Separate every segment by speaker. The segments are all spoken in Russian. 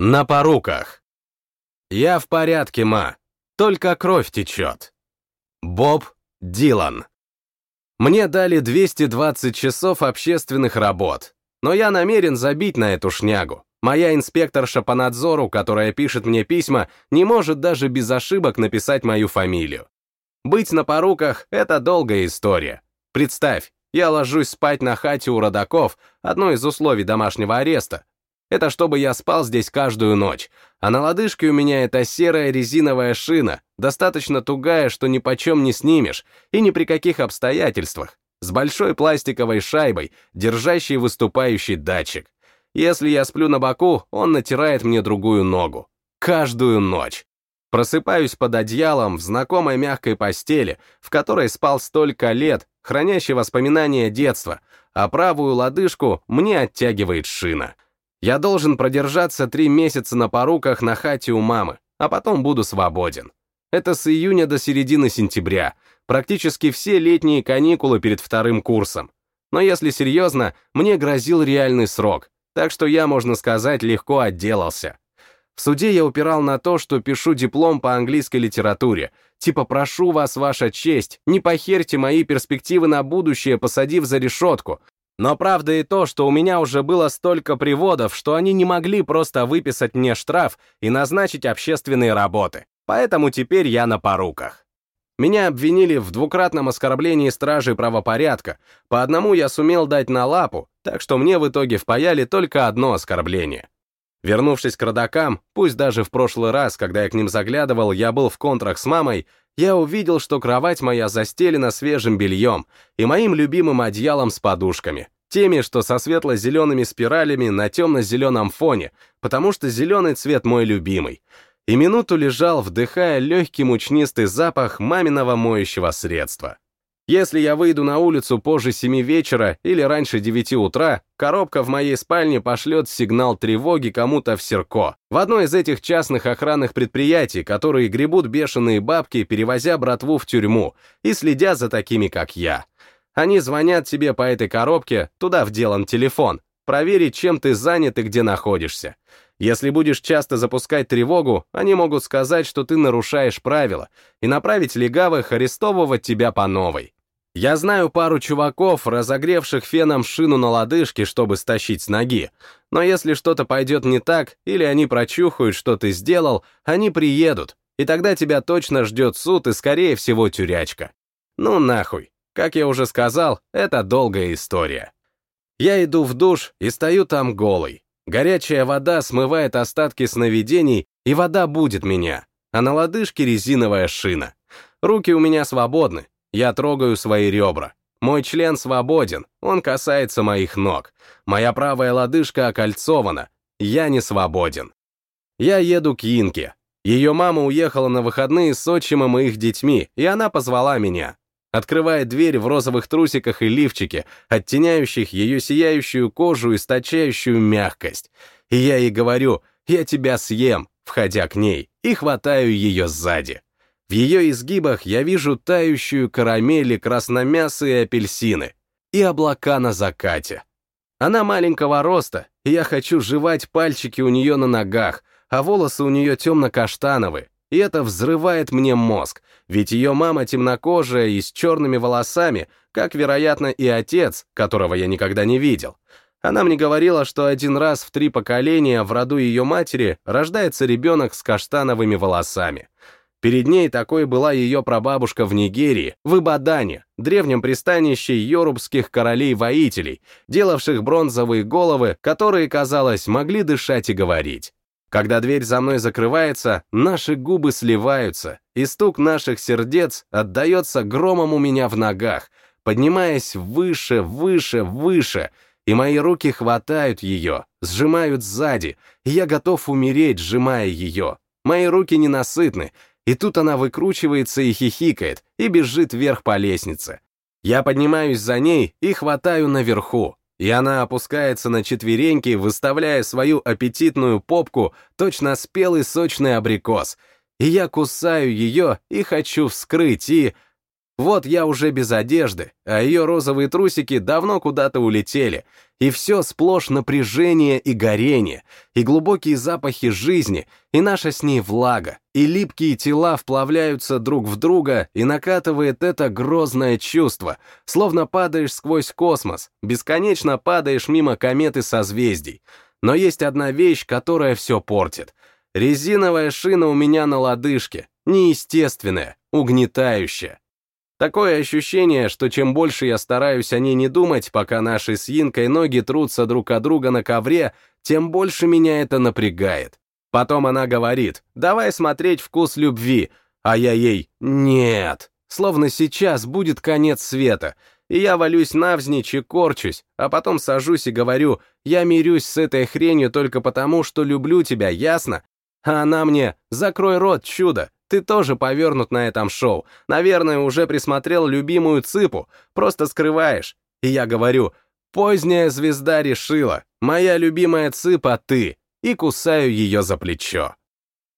Speaker 1: На поруках. Я в порядке, ма. Только кровь течет. Боб Дилан. Мне дали 220 часов общественных работ, но я намерен забить на эту шнягу. Моя инспекторша по надзору, которая пишет мне письма, не может даже без ошибок написать мою фамилию. Быть на поруках — это долгая история. Представь, я ложусь спать на хате у родаков, одно из условий домашнего ареста, это чтобы я спал здесь каждую ночь, а на лодыжке у меня эта серая резиновая шина, достаточно тугая, что ни почем не снимешь, и ни при каких обстоятельствах, с большой пластиковой шайбой, держащей выступающий датчик. Если я сплю на боку, он натирает мне другую ногу. Каждую ночь. Просыпаюсь под одеялом в знакомой мягкой постели, в которой спал столько лет, хранящей воспоминания детства, а правую лодыжку мне оттягивает шина. Я должен продержаться три месяца на поруках на хате у мамы, а потом буду свободен. Это с июня до середины сентября, практически все летние каникулы перед вторым курсом. Но если серьезно, мне грозил реальный срок, так что я, можно сказать, легко отделался. В суде я упирал на то, что пишу диплом по английской литературе, типа «прошу вас, ваша честь, не похерьте мои перспективы на будущее, посадив за решетку, но правда и то, что у меня уже было столько приводов, что они не могли просто выписать мне штраф и назначить общественные работы. Поэтому теперь я на поруках. Меня обвинили в двукратном оскорблении стражей правопорядка. По одному я сумел дать на лапу, так что мне в итоге впаяли только одно оскорбление. Вернувшись к родакам, пусть даже в прошлый раз, когда я к ним заглядывал, я был в контрах с мамой, я увидел, что кровать моя застелена свежим бельем и моим любимым одеялом с подушками, теми, что со светло-зелеными спиралями на темно-зеленом фоне, потому что зеленый цвет мой любимый. И минуту лежал, вдыхая легкий мучнистый запах маминого моющего средства. Если я выйду на улицу позже семи вечера или раньше девяти утра, коробка в моей спальне пошлет сигнал тревоги кому-то в Серко, в одно из этих частных охранных предприятий, которые гребут бешеные бабки, перевозя братву в тюрьму и следя за такими, как я. Они звонят тебе по этой коробке, туда вделан телефон, проверить, чем ты занят и где находишься. Если будешь часто запускать тревогу, они могут сказать, что ты нарушаешь правила, и направить легавых арестовывать тебя по новой. Я знаю пару чуваков, разогревших феном шину на лодыжке, чтобы стащить с ноги. Но если что-то пойдет не так, или они прочухают, что ты сделал, они приедут, и тогда тебя точно ждет суд и, скорее всего, тюрячка. Ну нахуй. Как я уже сказал, это долгая история. Я иду в душ и стою там голый. Горячая вода смывает остатки сновидений, и вода будет меня, а на лодыжке резиновая шина. Руки у меня свободны, я трогаю свои ребра. Мой член свободен, он касается моих ног. Моя правая лодыжка окольцована, я не свободен. Я еду к Инке. Ее мама уехала на выходные с отчимом и их детьми, и она позвала меня. Открывает дверь в розовых трусиках и лифчике, оттеняющих ее сияющую кожу и источающую мягкость. И я ей говорю, я тебя съем, входя к ней, и хватаю ее сзади. В ее изгибах я вижу тающую карамель и красномясы и апельсины, и облака на закате. Она маленького роста, и я хочу жевать пальчики у нее на ногах, а волосы у нее темно-каштановые, и это взрывает мне мозг, ведь ее мама темнокожая и с черными волосами, как, вероятно, и отец, которого я никогда не видел. Она мне говорила, что один раз в три поколения в роду ее матери рождается ребенок с каштановыми волосами. Перед ней такой была ее прабабушка в Нигерии, в Ибадане, древнем пристанище йорубских королей-воителей, делавших бронзовые головы, которые, казалось, могли дышать и говорить. Когда дверь за мной закрывается, наши губы сливаются, и стук наших сердец отдается громом у меня в ногах, поднимаясь выше, выше, выше, и мои руки хватают ее, сжимают сзади, и я готов умереть, сжимая ее. Мои руки ненасытны, и тут она выкручивается и хихикает, и бежит вверх по лестнице. Я поднимаюсь за ней и хватаю наверху, и она опускается на четвереньки, выставляя свою аппетитную попку, точно спелый сочный абрикос. И я кусаю ее и хочу вскрыть, и... Вот я уже без одежды, а ее розовые трусики давно куда-то улетели, и все сплошь напряжение и горение, и глубокие запахи жизни, и наша с ней влага, и липкие тела вплавляются друг в друга, и накатывает это грозное чувство, словно падаешь сквозь космос, бесконечно падаешь мимо кометы созвездий. Но есть одна вещь, которая все портит. Резиновая шина у меня на лодыжке, неестественная, угнетающая. Такое ощущение, что чем больше я стараюсь о ней не думать, пока наши с Инкой ноги трутся друг от друга на ковре, тем больше меня это напрягает. Потом она говорит, давай смотреть «Вкус любви», а я ей «нет». Словно сейчас будет конец света, и я валюсь навзничь и корчусь, а потом сажусь и говорю, я мирюсь с этой хренью только потому, что люблю тебя, ясно? А она мне «закрой рот, чудо, ты тоже повернут на этом шоу. Наверное, уже присмотрел любимую цыпу, просто скрываешь. И я говорю, поздняя звезда решила, моя любимая цыпа ты, и кусаю ее за плечо.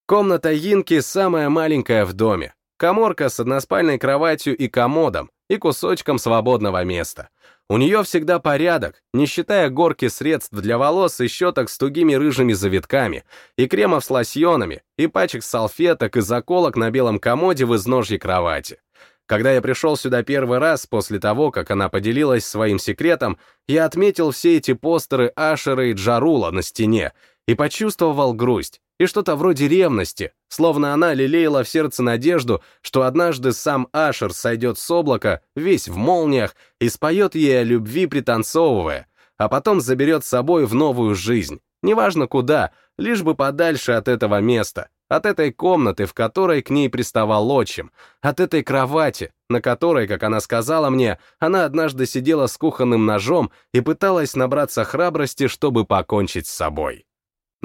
Speaker 1: Комната Инки самая маленькая в доме. Коморка с односпальной кроватью и комодом, и кусочком свободного места. У нее всегда порядок, не считая горки средств для волос и щеток с тугими рыжими завитками, и кремов с лосьонами, и пачек салфеток и заколок на белом комоде в изножье кровати. Когда я пришел сюда первый раз после того, как она поделилась своим секретом, я отметил все эти постеры Ашера и Джарула на стене и почувствовал грусть и что-то вроде ревности, словно она лелеяла в сердце надежду, что однажды сам Ашер сойдет с облака, весь в молниях, и споет ей о любви пританцовывая, а потом заберет с собой в новую жизнь, неважно куда, лишь бы подальше от этого места, от этой комнаты, в которой к ней приставал отчим, от этой кровати, на которой, как она сказала мне, она однажды сидела с кухонным ножом и пыталась набраться храбрости, чтобы покончить с собой.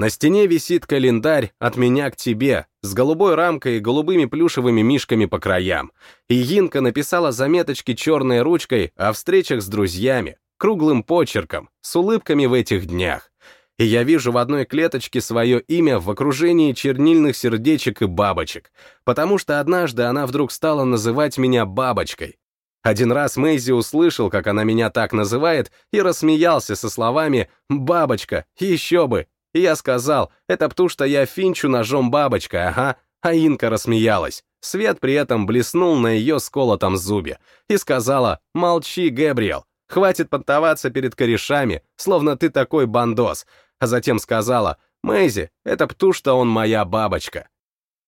Speaker 1: На стене висит календарь «От меня к тебе» с голубой рамкой и голубыми плюшевыми мишками по краям. И Инка написала заметочки черной ручкой о встречах с друзьями, круглым почерком, с улыбками в этих днях. И я вижу в одной клеточке свое имя в окружении чернильных сердечек и бабочек, потому что однажды она вдруг стала называть меня бабочкой. Один раз Мэйзи услышал, как она меня так называет, и рассмеялся со словами «бабочка, еще бы, и я сказал, это потому что я финчу ножом бабочка, ага, а Инка рассмеялась. Свет при этом блеснул на ее сколотом зубе и сказала «Молчи, Гэбриэл, хватит понтоваться перед корешами, словно ты такой бандос», а затем сказала «Мэйзи, это пту, что он моя бабочка».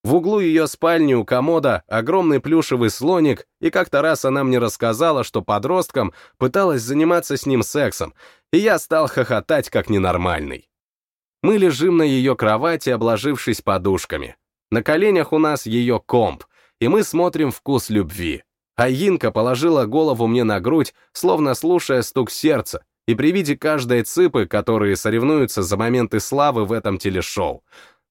Speaker 1: В углу ее спальни у комода огромный плюшевый слоник, и как-то раз она мне рассказала, что подростком пыталась заниматься с ним сексом, и я стал хохотать как ненормальный. Мы лежим на ее кровати, обложившись подушками. На коленях у нас ее комп, и мы смотрим «Вкус любви». А Инка положила голову мне на грудь, словно слушая стук сердца, и при виде каждой цыпы, которые соревнуются за моменты славы в этом телешоу.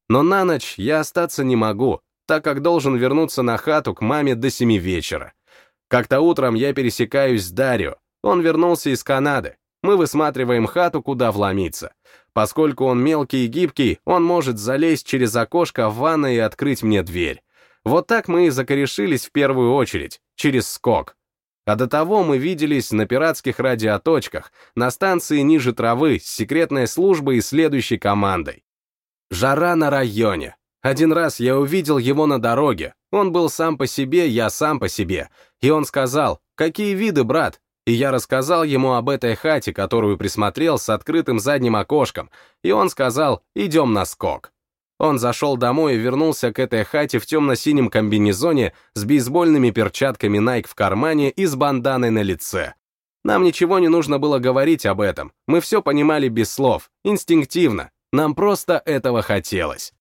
Speaker 1: Но на ночь я остаться не могу, так как должен вернуться на хату к маме до семи вечера. Как-то утром я пересекаюсь с Дарио. Он вернулся из Канады. Мы высматриваем хату, куда вломиться. Поскольку он мелкий и гибкий, он может залезть через окошко в ванной и открыть мне дверь. Вот так мы и закорешились в первую очередь, через скок. А до того мы виделись на пиратских радиоточках, на станции ниже травы, с секретной службой и следующей командой. Жара на районе. Один раз я увидел его на дороге. Он был сам по себе, я сам по себе. И он сказал, какие виды, брат? И я рассказал ему об этой хате, которую присмотрел с открытым задним окошком, и он сказал «идем на скок». Он зашел домой и вернулся к этой хате в темно-синем комбинезоне с бейсбольными перчатками Nike в кармане и с банданой на лице. Нам ничего не нужно было говорить об этом, мы все понимали без слов, инстинктивно, нам просто этого хотелось.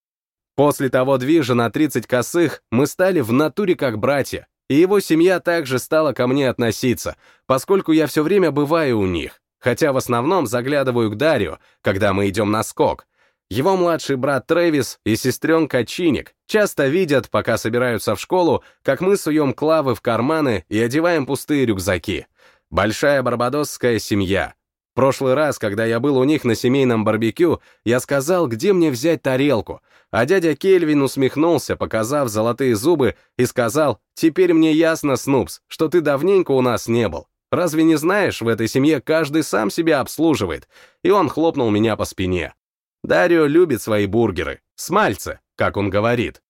Speaker 1: После того движа на 30 косых мы стали в натуре как братья, и его семья также стала ко мне относиться, поскольку я все время бываю у них, хотя в основном заглядываю к Дарью, когда мы идем на скок. Его младший брат Трэвис и сестренка Чиник часто видят, пока собираются в школу, как мы суем клавы в карманы и одеваем пустые рюкзаки. Большая барбадосская семья. Прошлый раз, когда я был у них на семейном барбекю, я сказал, где мне взять тарелку, а дядя Кельвин усмехнулся, показав золотые зубы, и сказал, «Теперь мне ясно, Снупс, что ты давненько у нас не был. Разве не знаешь, в этой семье каждый сам себя обслуживает?» И он хлопнул меня по спине. Дарио любит свои бургеры. Смальцы, как он говорит.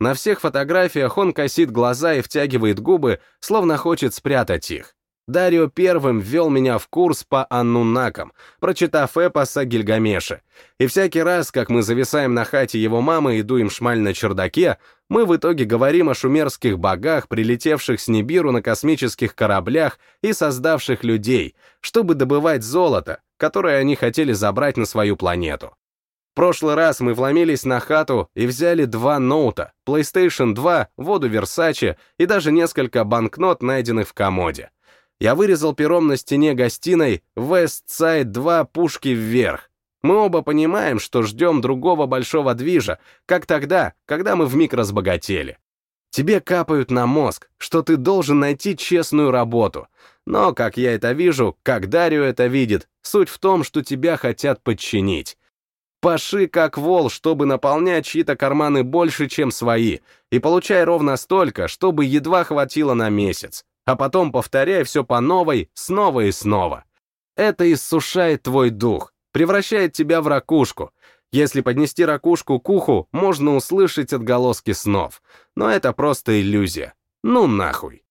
Speaker 1: На всех фотографиях он косит глаза и втягивает губы, словно хочет спрятать их. Дарио первым ввел меня в курс по аннунакам, прочитав эпос о Гильгамеше. И всякий раз, как мы зависаем на хате его мамы и дуем шмаль на чердаке, мы в итоге говорим о шумерских богах, прилетевших с Нибиру на космических кораблях и создавших людей, чтобы добывать золото, которое они хотели забрать на свою планету. В прошлый раз мы вломились на хату и взяли два ноута, PlayStation 2, воду Versace и даже несколько банкнот, найденных в комоде я вырезал пером на стене гостиной «West Side 2. Пушки вверх». Мы оба понимаем, что ждем другого большого движа, как тогда, когда мы вмиг разбогатели. Тебе капают на мозг, что ты должен найти честную работу. Но, как я это вижу, как Дарью это видит, суть в том, что тебя хотят подчинить. Паши как вол, чтобы наполнять чьи-то карманы больше, чем свои, и получай ровно столько, чтобы едва хватило на месяц а потом повторяй все по новой, снова и снова. Это иссушает твой дух, превращает тебя в ракушку. Если поднести ракушку к уху, можно услышать отголоски снов. Но это просто иллюзия. Ну нахуй.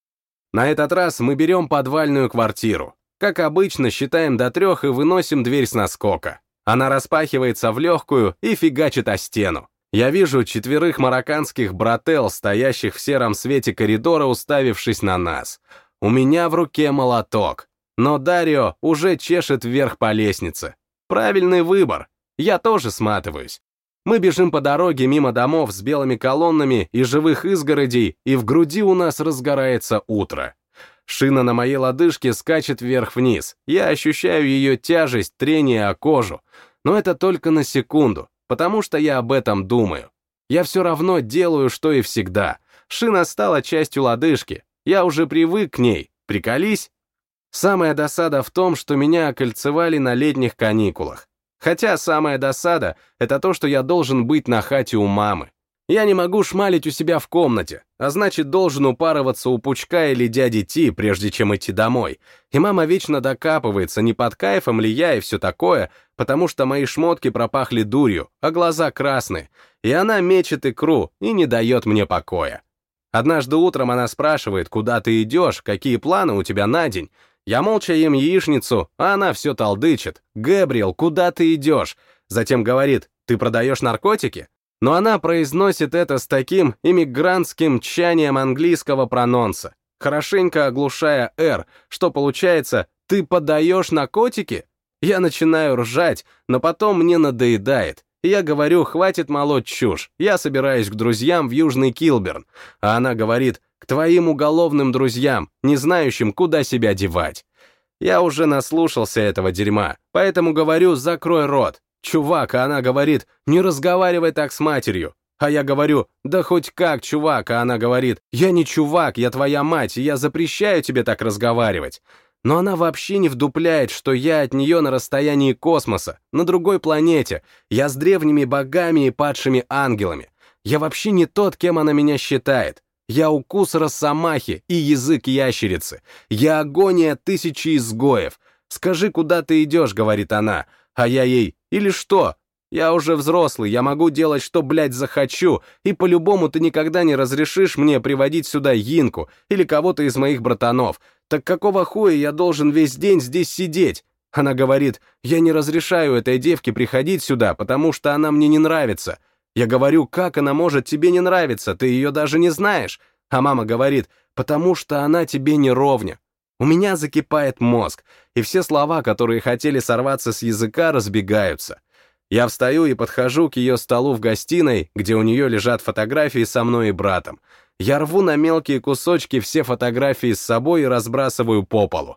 Speaker 1: На этот раз мы берем подвальную квартиру. Как обычно, считаем до трех и выносим дверь с наскока. Она распахивается в легкую и фигачит о стену. Я вижу четверых марокканских брателл, стоящих в сером свете коридора, уставившись на нас. У меня в руке молоток. Но Дарио уже чешет вверх по лестнице. Правильный выбор. Я тоже сматываюсь. Мы бежим по дороге мимо домов с белыми колоннами и живых изгородей, и в груди у нас разгорается утро. Шина на моей лодыжке скачет вверх-вниз. Я ощущаю ее тяжесть, трение о кожу. Но это только на секунду потому что я об этом думаю. Я все равно делаю, что и всегда. Шина стала частью лодыжки. Я уже привык к ней. Приколись. Самая досада в том, что меня окольцевали на летних каникулах. Хотя самая досада — это то, что я должен быть на хате у мамы. Я не могу шмалить у себя в комнате, а значит, должен упарываться у Пучка или дяди Ти, прежде чем идти домой. И мама вечно докапывается, не под кайфом ли я и все такое, потому что мои шмотки пропахли дурью, а глаза красные, и она мечет икру и не дает мне покоя. Однажды утром она спрашивает, куда ты идешь, какие планы у тебя на день. Я молча ем яичницу, а она все толдычит. «Гэбриэл, куда ты идешь?» Затем говорит, «Ты продаешь наркотики?» Но она произносит это с таким иммигрантским тчанием английского прононса, хорошенько оглушая «р», что получается «ты подаешь на котики?» Я начинаю ржать, но потом мне надоедает. Я говорю, хватит молоть чушь, я собираюсь к друзьям в Южный Килберн, а она говорит, к твоим уголовным друзьям, не знающим, куда себя девать. Я уже наслушался этого дерьма, поэтому говорю, закрой рот, Чувак, а она говорит, не разговаривай так с матерью. А я говорю, да хоть как, чувак, а она говорит, я не чувак, я твоя мать, и я запрещаю тебе так разговаривать. Но она вообще не вдупляет, что я от нее на расстоянии космоса, на другой планете. Я с древними богами и падшими ангелами. Я вообще не тот, кем она меня считает. Я укус росомахи и язык ящерицы. Я агония тысячи изгоев. Скажи, куда ты идешь, говорит она. А я ей, или что? Я уже взрослый, я могу делать, что, блядь, захочу, и по-любому ты никогда не разрешишь мне приводить сюда Йинку или кого-то из моих братанов. Так какого хуя я должен весь день здесь сидеть? Она говорит, я не разрешаю этой девке приходить сюда, потому что она мне не нравится. Я говорю, как она может тебе не нравиться, ты ее даже не знаешь. А мама говорит, потому что она тебе не ровня. У меня закипает мозг, и все слова, которые хотели сорваться с языка, разбегаются. Я встаю и подхожу к ее столу в гостиной, где у нее лежат фотографии со мной и братом. Я рву на мелкие кусочки все фотографии с собой и разбрасываю по полу.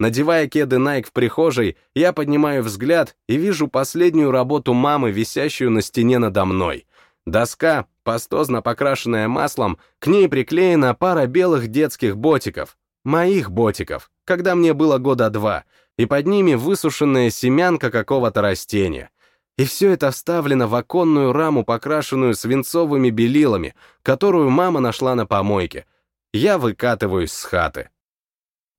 Speaker 1: Надевая кеды Nike в прихожей, я поднимаю взгляд и вижу последнюю работу мамы, висящую на стене надо мной. Доска, пастозно покрашенная маслом, к ней приклеена пара белых детских ботиков, Моих ботиков, когда мне было года два. и под ними высушенная семянка какого-то растения. И все это вставлено в оконную раму, покрашенную свинцовыми белилами, которую мама нашла на помойке. Я выкатываюсь с хаты.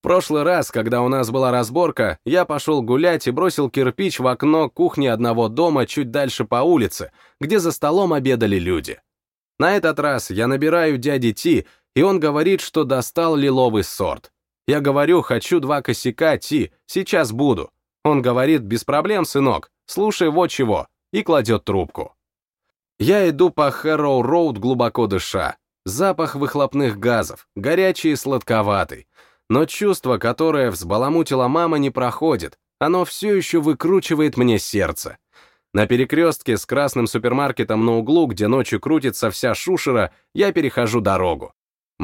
Speaker 1: Прошлый раз, когда у нас была разборка, я пошел гулять и бросил кирпич в окно кухни одного дома чуть дальше по улице, где за столом обедали люди. На этот раз я набираю дяди Ти, и он говорит, что достал лиловый сорт. Я говорю, хочу два косяка, Ти, сейчас буду. Он говорит, без проблем, сынок, слушай вот чего, и кладет трубку. Я иду по Хэрроу-Роуд глубоко дыша. Запах выхлопных газов, горячий и сладковатый. Но чувство, которое взбаламутила мама, не проходит. Оно все еще выкручивает мне сердце. На перекрестке с красным супермаркетом на углу, где ночью крутится вся шушера, я перехожу дорогу.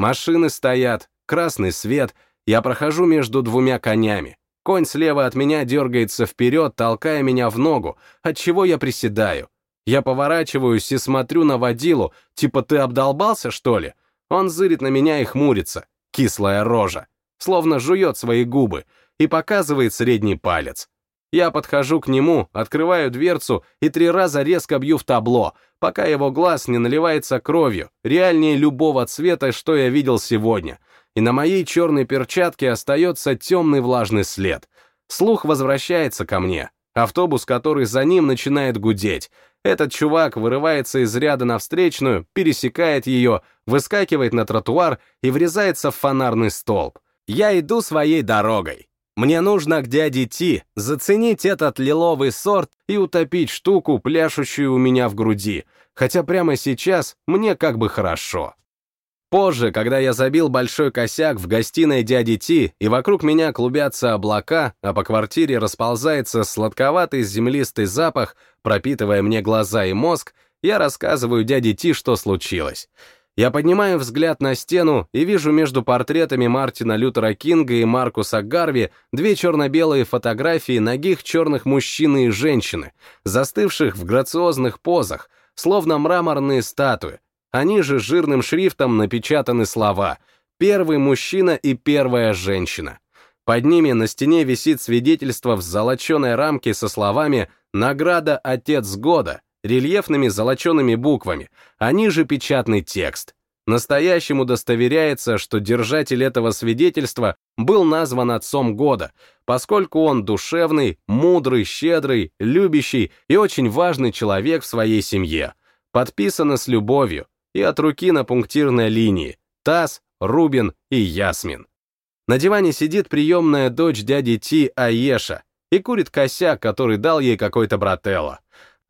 Speaker 1: Машины стоят, красный свет, я прохожу между двумя конями. Конь слева от меня дергается вперед, толкая меня в ногу, от чего я приседаю. Я поворачиваюсь и смотрю на водилу, типа ты обдолбался, что ли? Он зырит на меня и хмурится. Кислая рожа. Словно жует свои губы и показывает средний палец. Я подхожу к нему, открываю дверцу и три раза резко бью в табло, пока его глаз не наливается кровью, реальнее любого цвета, что я видел сегодня. И на моей черной перчатке остается темный влажный след. Слух возвращается ко мне. Автобус, который за ним, начинает гудеть. Этот чувак вырывается из ряда на встречную, пересекает ее, выскакивает на тротуар и врезается в фонарный столб. Я иду своей дорогой. Мне нужно к дяде Ти заценить этот лиловый сорт и утопить штуку, пляшущую у меня в груди, хотя прямо сейчас мне как бы хорошо. Позже, когда я забил большой косяк в гостиной дяди Ти, и вокруг меня клубятся облака, а по квартире расползается сладковатый землистый запах, пропитывая мне глаза и мозг, я рассказываю дяде Ти, что случилось. Я поднимаю взгляд на стену и вижу между портретами Мартина Лютера Кинга и Маркуса Гарви две черно-белые фотографии ногих черных мужчины и женщины, застывших в грациозных позах, словно мраморные статуи, они же жирным шрифтом напечатаны слова «Первый мужчина и первая женщина». Под ними на стене висит свидетельство в золоченой рамке со словами «Награда Отец года», рельефными золочеными буквами, а ниже печатный текст. Настоящему удостоверяется, что держатель этого свидетельства был назван отцом года, поскольку он душевный, мудрый, щедрый, любящий и очень важный человек в своей семье. Подписано с любовью, и от руки на пунктирной линии Тасс, Рубин и Ясмин. На диване сидит приемная дочь дяди Ти Аеша и курит косяк, который дал ей какой-то брателло.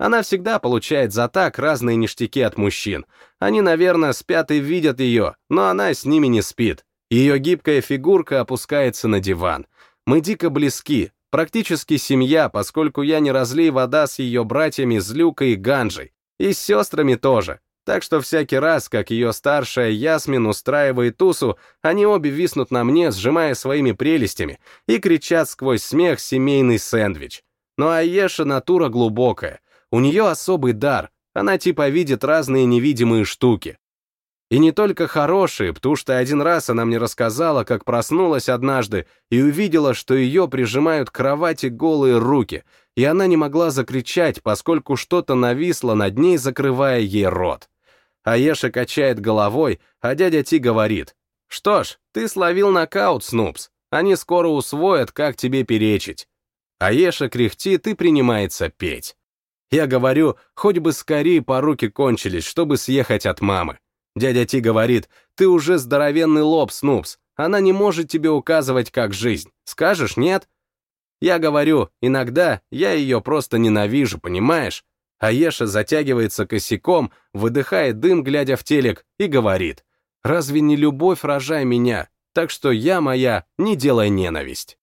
Speaker 1: Она всегда получает за так разные ништяки от мужчин. Они, наверное, спят и видят ее, но она с ними не спит. Ее гибкая фигурка опускается на диван. Мы дико близки, практически семья, поскольку я не разлей вода с ее братьями Злюкой и Ганжей. И с сестрами тоже. Так что всякий раз, как ее старшая Ясмин устраивает тусу, они обе виснут на мне, сжимая своими прелестями, и кричат сквозь смех семейный сэндвич. Ну а Еша натура глубокая. У нее особый дар. Она типа видит разные невидимые штуки. И не только хорошие, потому что один раз она мне рассказала, как проснулась однажды и увидела, что ее прижимают к кровати голые руки, и она не могла закричать, поскольку что-то нависло над ней, закрывая ей рот. Аеша качает головой, а дядя Ти говорит, «Что ж, ты словил нокаут, Снупс. Они скоро усвоят, как тебе перечить». Аеша кряхтит и принимается петь. Я говорю, хоть бы скорее поруки кончились, чтобы съехать от мамы. Дядя Ти говорит, ты уже здоровенный лоб, Снупс. Она не может тебе указывать, как жизнь. Скажешь, нет? Я говорю, иногда я ее просто ненавижу, понимаешь? Аеша затягивается косяком, выдыхает дым, глядя в телек, и говорит, «Разве не любовь рожай меня? Так что я моя, не делай ненависть».